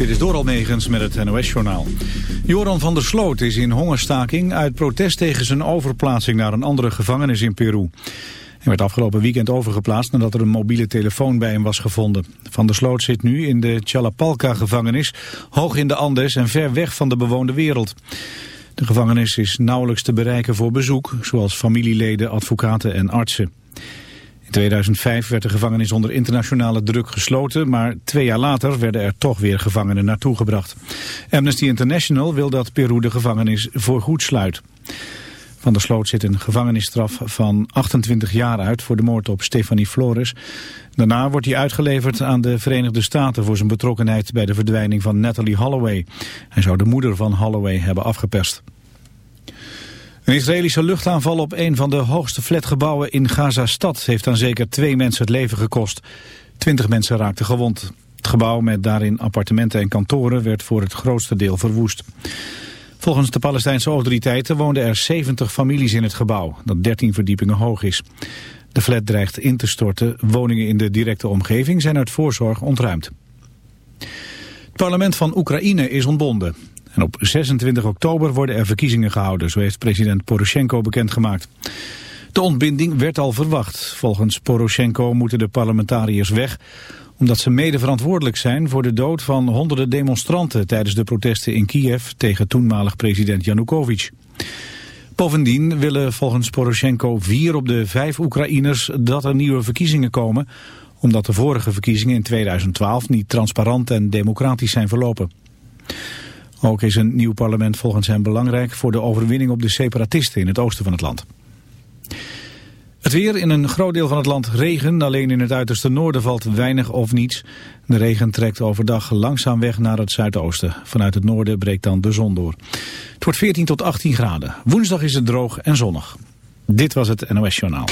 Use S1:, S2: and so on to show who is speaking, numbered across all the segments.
S1: Dit is Doral Negens met het NOS-journaal. Joran van der Sloot is in hongerstaking uit protest tegen zijn overplaatsing naar een andere gevangenis in Peru. Hij werd afgelopen weekend overgeplaatst nadat er een mobiele telefoon bij hem was gevonden. Van der Sloot zit nu in de Chalapalca-gevangenis, hoog in de Andes en ver weg van de bewoonde wereld. De gevangenis is nauwelijks te bereiken voor bezoek, zoals familieleden, advocaten en artsen. In 2005 werd de gevangenis onder internationale druk gesloten, maar twee jaar later werden er toch weer gevangenen naartoe gebracht. Amnesty International wil dat Peru de gevangenis voorgoed sluit. Van der Sloot zit een gevangenisstraf van 28 jaar uit voor de moord op Stephanie Flores. Daarna wordt hij uitgeleverd aan de Verenigde Staten voor zijn betrokkenheid bij de verdwijning van Natalie Holloway. Hij zou de moeder van Holloway hebben afgeperst. Een Israëlische luchtaanval op een van de hoogste flatgebouwen in Gaza-stad heeft aan zeker twee mensen het leven gekost. Twintig mensen raakten gewond. Het gebouw met daarin appartementen en kantoren werd voor het grootste deel verwoest. Volgens de Palestijnse autoriteiten woonden er 70 families in het gebouw, dat 13 verdiepingen hoog is. De flat dreigt in te storten. Woningen in de directe omgeving zijn uit voorzorg ontruimd. Het parlement van Oekraïne is ontbonden. En op 26 oktober worden er verkiezingen gehouden, zo heeft president Poroshenko bekendgemaakt. De ontbinding werd al verwacht. Volgens Poroshenko moeten de parlementariërs weg omdat ze mede verantwoordelijk zijn voor de dood van honderden demonstranten tijdens de protesten in Kiev tegen toenmalig president Yanukovych. Bovendien willen volgens Poroshenko vier op de vijf Oekraïners dat er nieuwe verkiezingen komen, omdat de vorige verkiezingen in 2012 niet transparant en democratisch zijn verlopen. Ook is een nieuw parlement volgens hem belangrijk voor de overwinning op de separatisten in het oosten van het land. Het weer in een groot deel van het land regen, alleen in het uiterste noorden valt weinig of niets. De regen trekt overdag langzaam weg naar het zuidoosten. Vanuit het noorden breekt dan de zon door. Het wordt 14 tot 18 graden. Woensdag is het droog en zonnig. Dit was het NOS Journaal.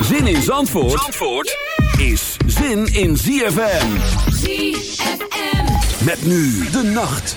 S2: Zin in Zandvoort, Zandvoort is zin in ZFM. ZFM. Met nu de nacht.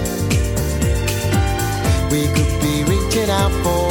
S3: out for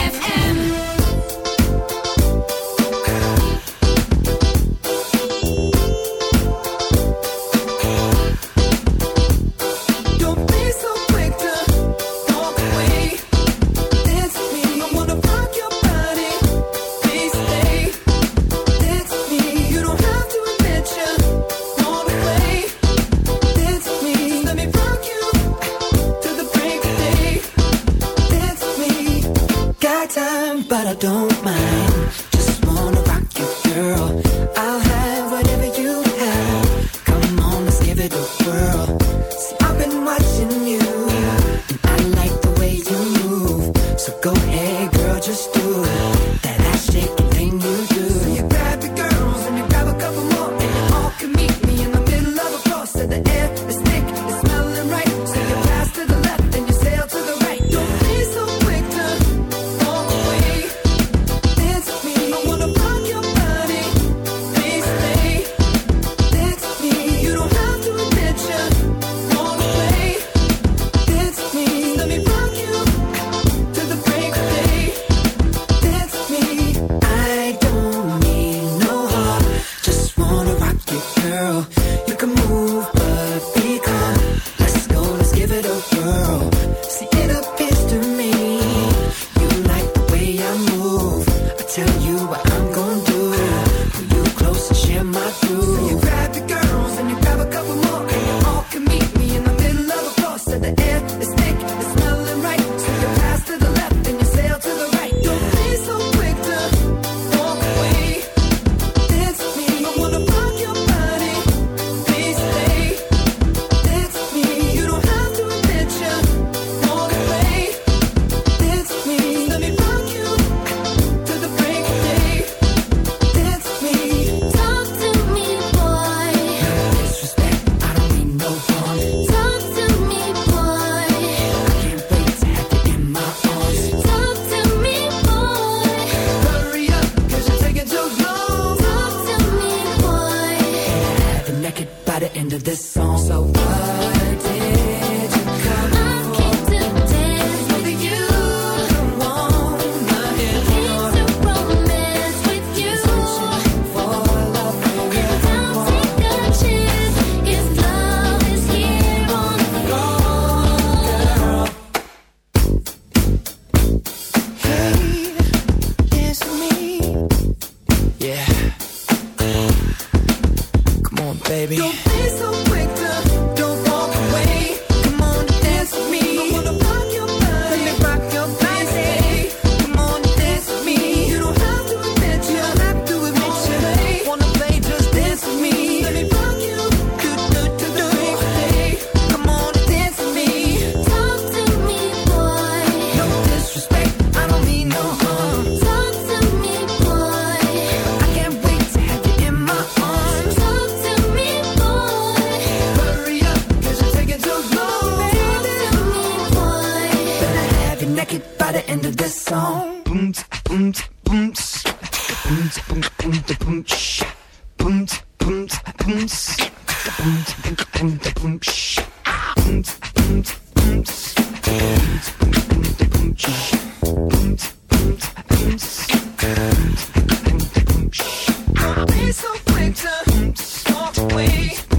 S4: Away.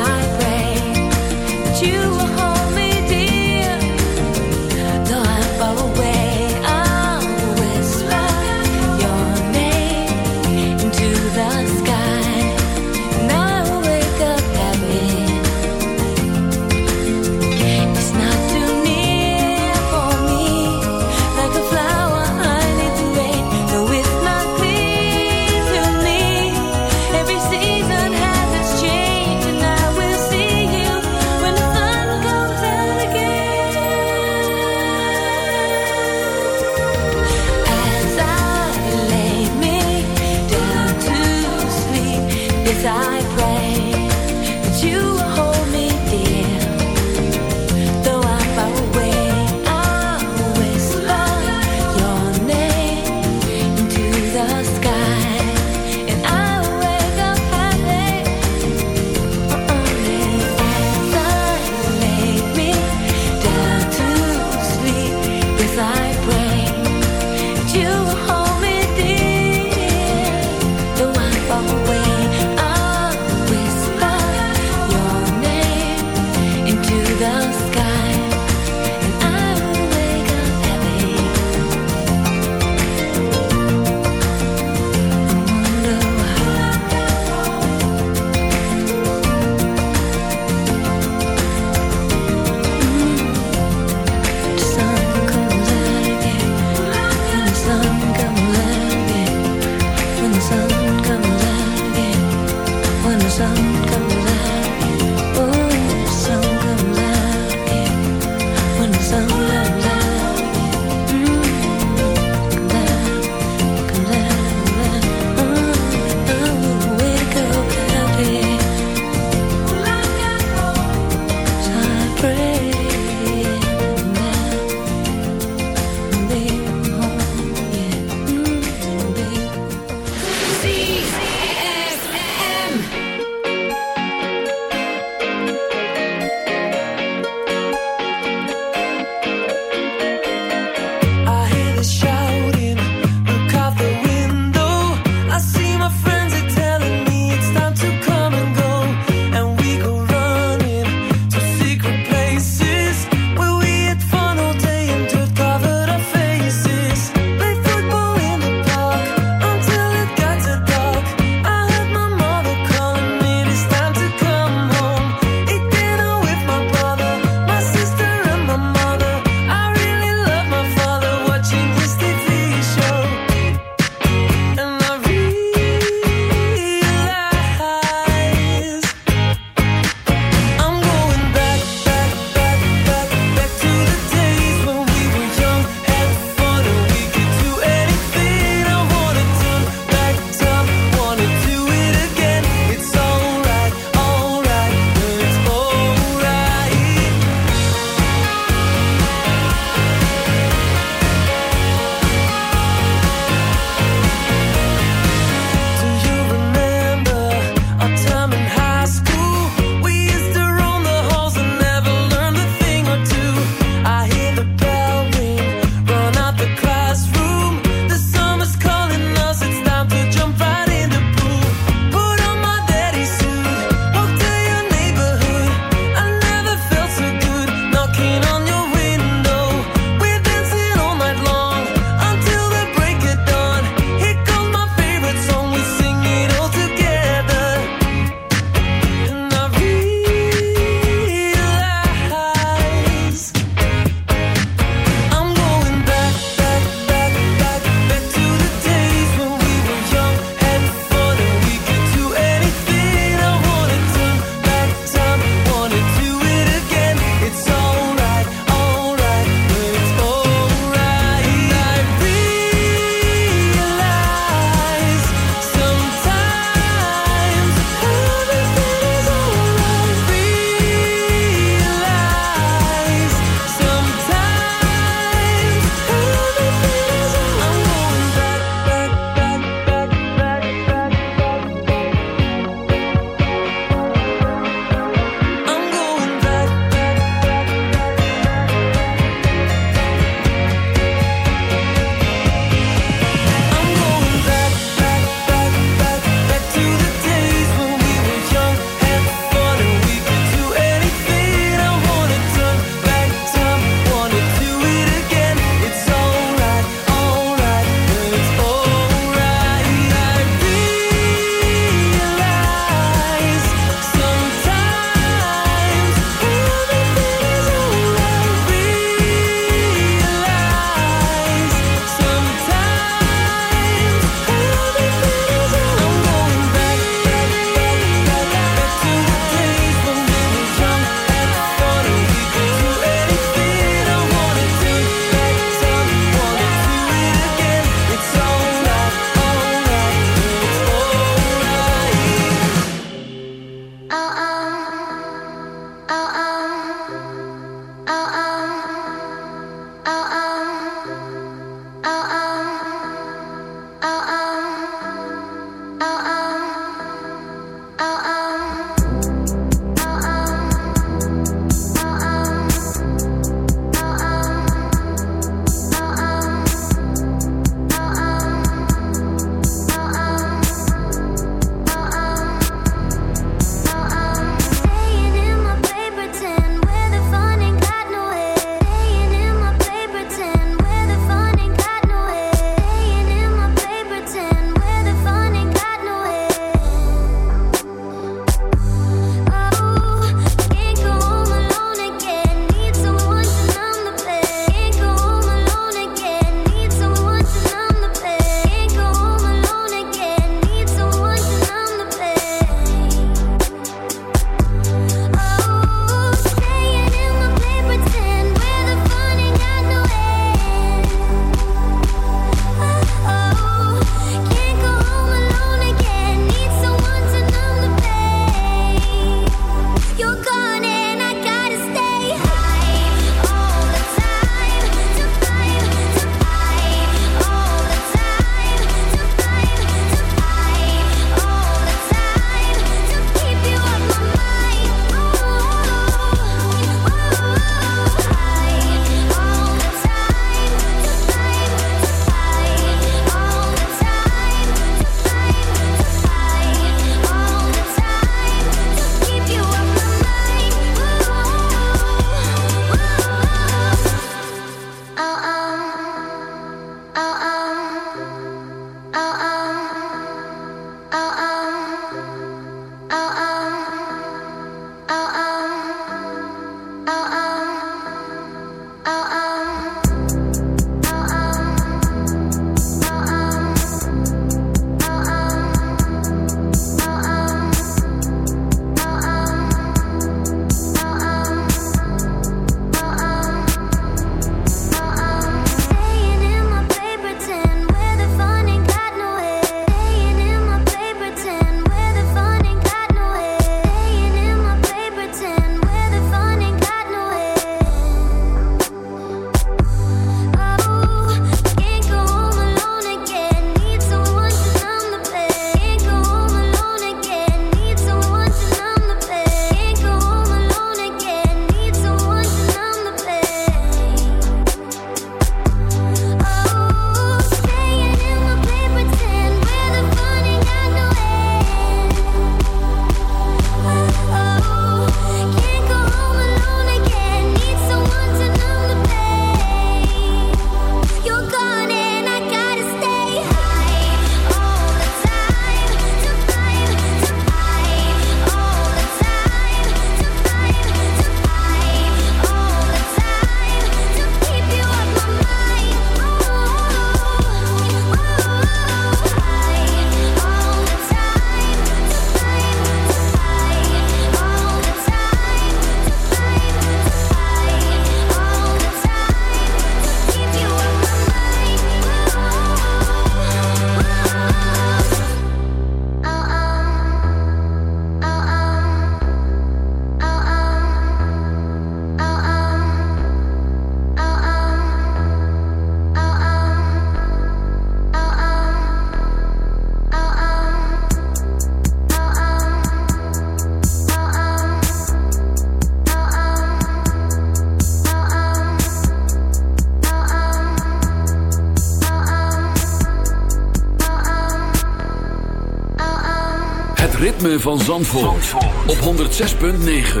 S2: Van Zandvoort, op 106.9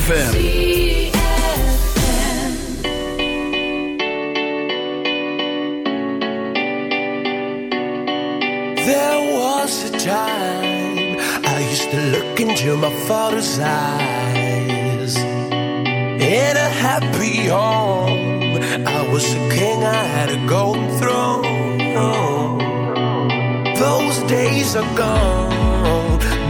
S2: FM.
S5: There was a time I used to look into my father's eyes. In a happy home, I was a king, I had a golden throne. Those days are gone,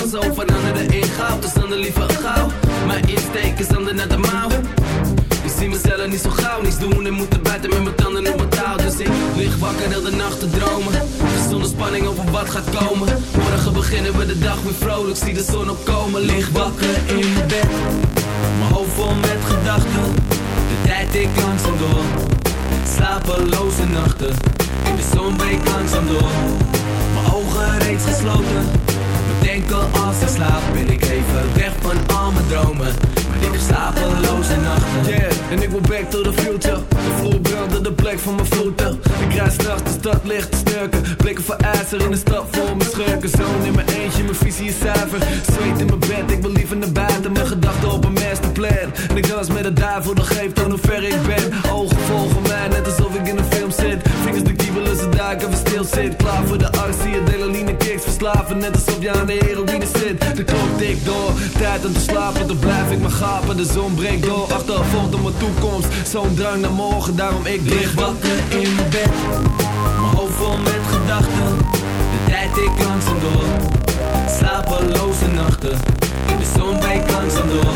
S6: Gezien, alles kan zo veranderen in goud. Dus dan de liever gauw. Mijn insteek is dan naar de mouw. Ik zie mezelf niet zo gauw, niets doen en moeten buiten met mijn tanden op mijn touw. Dus ik lig wakker heel de nacht te dromen. Zonder spanning over wat gaat komen. Morgen beginnen we de dag weer vrolijk, zie de zon opkomen. Lig wakker in mijn bed, mijn hoofd vol met gedachten. De tijd ik langzaam door, slapeloze nachten. In de zon breekt langzaam door, mijn ogen reeds gesloten. Bedenken als ik slaap, ben ik even weg van al mijn dromen. Maar ik heb slapeloze nachten.
S7: Yeah, en ik wil back to the future. De vloer de plek van mijn voeten. Ik rijd s'nachts de stad licht te. Blikken voor ijzer in de stad voor mijn schurken. Zoon in mijn eentje, mijn visie is zuiver. Zweet in mijn bed, ik wil liever naar buiten. Mijn gedachten op een masterplan. En ik dans met de duivel, dat geeft aan hoe ver ik ben. Ogen volgen mij, net alsof ik in een film zit. Vingers de kiebelen, ze duiken, we stil zit. Klaar voor de arts, zie je delaline kicks verslaven. Net alsof je aan de heroïne zit. De klok tikt door, tijd om te slapen. Dan blijf ik maar gapen, de zon breekt door. Achtervolgt op mijn toekomst, zo'n drang naar morgen. Daarom ik lig wakker in mijn bed.
S6: Mijn hoofd vol met gedachten, de tijd ik langzaam door. Slapeloze nachten, in de zon breekt langzaam door.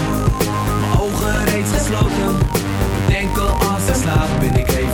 S6: Mijn ogen reeds gesloten, bedenken als ik slaap. Ben ik even